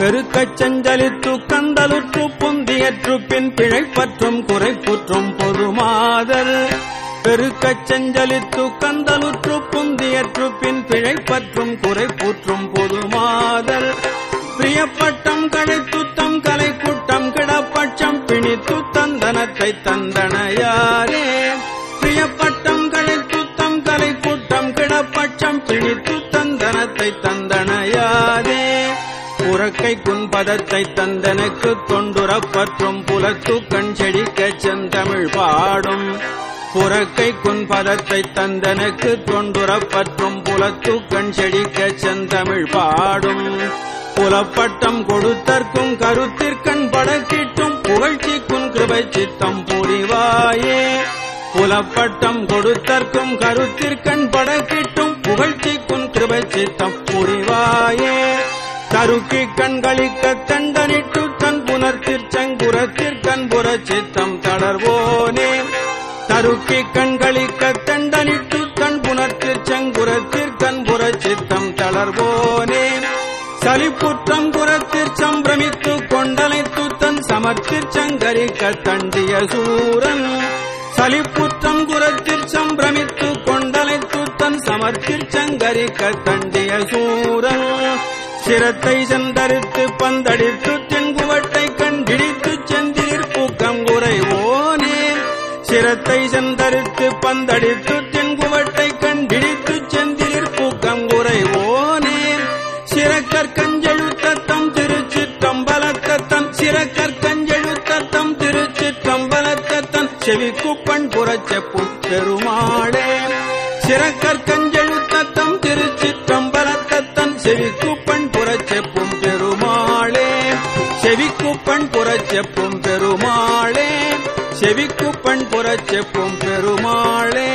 பெருக்கச் செஞ்சலித்து கந்தலுற்று புந்தியற்று பின் பிழைப்பற்றும் குறைப்புற்றும் பொதுமாதல் பெருக்கச் செஞ்சலித்து கந்தலுற்று புந்தியற்று பின் பிழைப்பற்றும் குறைப்புற்றும் பொதுமாதல் பிரியப்பட்டம் கழைத்துத்தம் கலை கூட்டம் கிடப்பட்சம் பிணித்து தந்தனத்தை தந்தனையாரே. பிரியப்பட்டம் கழைத்துத்தம் கலை கூட்டம் கிடப்பட்சம் பிணித்து தந்தனத்தை தந்தனையாரே உறக்கை குன்பதத்தை தந்தனுக்கு தொண்டுரப்பற்றும் புலத்து கண் செடிக்கச் செந்தமிழ் பாடும். புறக்கை குன்பதத்தை தந்தனுக்கு தொண்டுரப்பற்றும் புலத்து கண் செடிக்கச் செந்தமிழ் பாடும். புலப்பட்டம் கொடுத்தற்கும் கருத்திற்கண் படக்கிட்டும் புகழ்ச்சிக்கும் கிருபை சித்தம் புரிவாயே. புலப்பட்டம் கொடுத்தற்கும் கருத்திற்கண் படக்கிட்டும் புகழ்ச்சிக்கும் கிருபை சித்தம் புரிவாயே. தருக்கி கண்களிக்க தண்டனிட்டு தன் புனர்த்திற்சங்குரத்திற்கண் புற சித்தம் தளர்வோனே. தருக்கி கண்களிக்க தண்டனிட்டு தன் புனர்த்திற்சங்குரத்திற்கண் புற சித்தம் தளர்வோனே. சலிப்புற்றம் குரத்திற் சம்பிரமித்து கொண்டலைத்து தன் சமர்த்திற்சங்கரிக்க தண்டிய சூரன். சலிப்புற்றம் குரத்திற் சம்பிரமித்து கொண்டலைத்து தன் சமர்த்திற்சங்கரிக்க தண்டிய சூரன் சிரத்தை செந்தரித்து பந்தடித்து தென்குவட்டை கண்டிடித்து செந்திலிற் பூக்கம் குறைவோனே சிரத்தை செந்தரித்து பந்தடித்து தென்குவட்டை கண்டிடித்து செந்திலிற் பூக்கம் குறைவோனே சிறக்கற் கஞ்செழுத்தத்தம் திருச்சிற்றம்பலத்தத்தம் சிறக்கற் கஞ்செழுத்தத்தம் திருச்சிற்றம்பலத்தத்தம் செவிக்குப்பண் புறச்செப்பும் பெருமாளே சிறக்கற் கஞ்செழு செவிக்குப்பண் புறச்செப்பும் பெருமாளே செவிக்குப்பண் புறச்செப்பும் பெருமாளே.